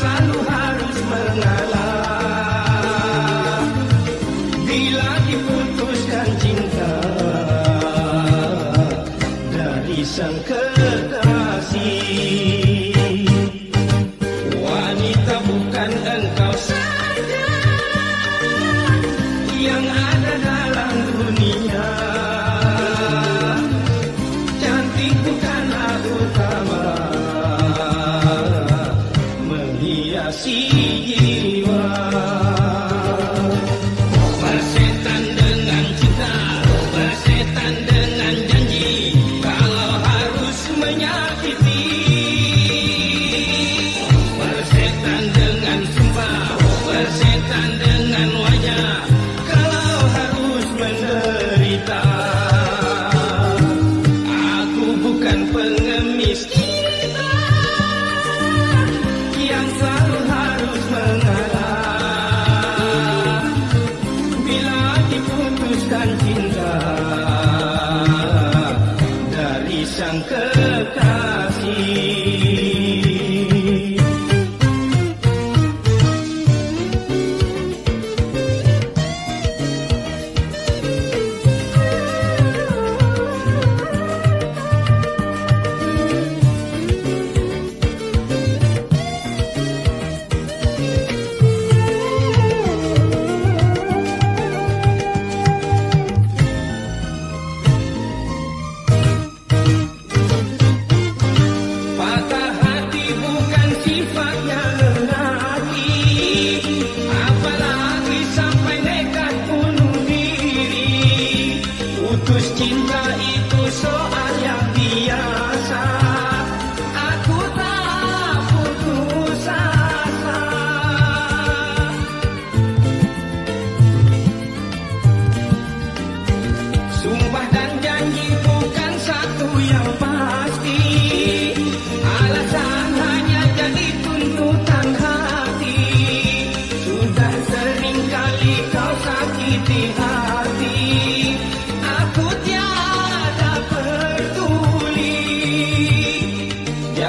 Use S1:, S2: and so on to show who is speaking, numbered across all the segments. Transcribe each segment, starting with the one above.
S1: selalu harus mengalah. Bila diputuskan cinta Dari sang kekasih Wanita bukan engkau saja Yang ada see. Quinta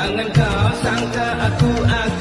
S1: Jangan kau sangka aku akan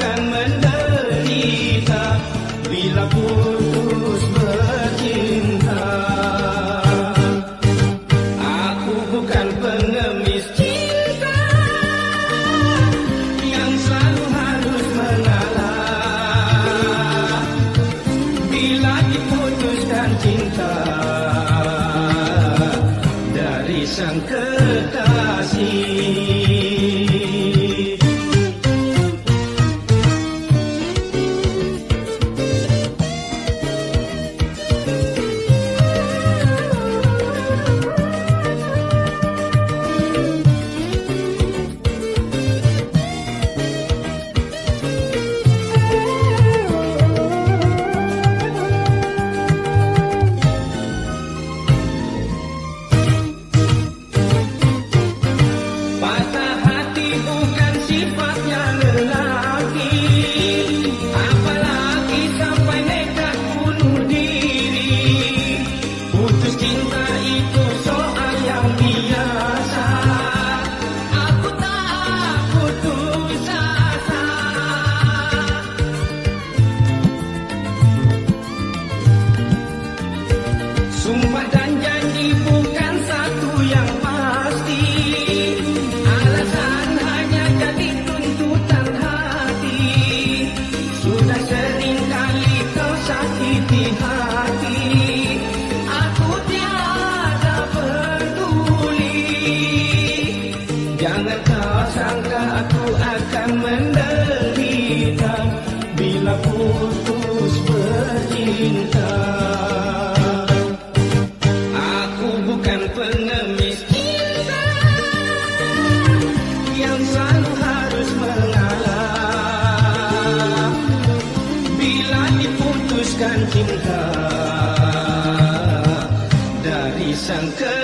S1: sangka aku akan menderita bila putus bercinta. Aku bukan pengemis cinta yang selalu harus mengalah bila diputuskan cinta dari sangka.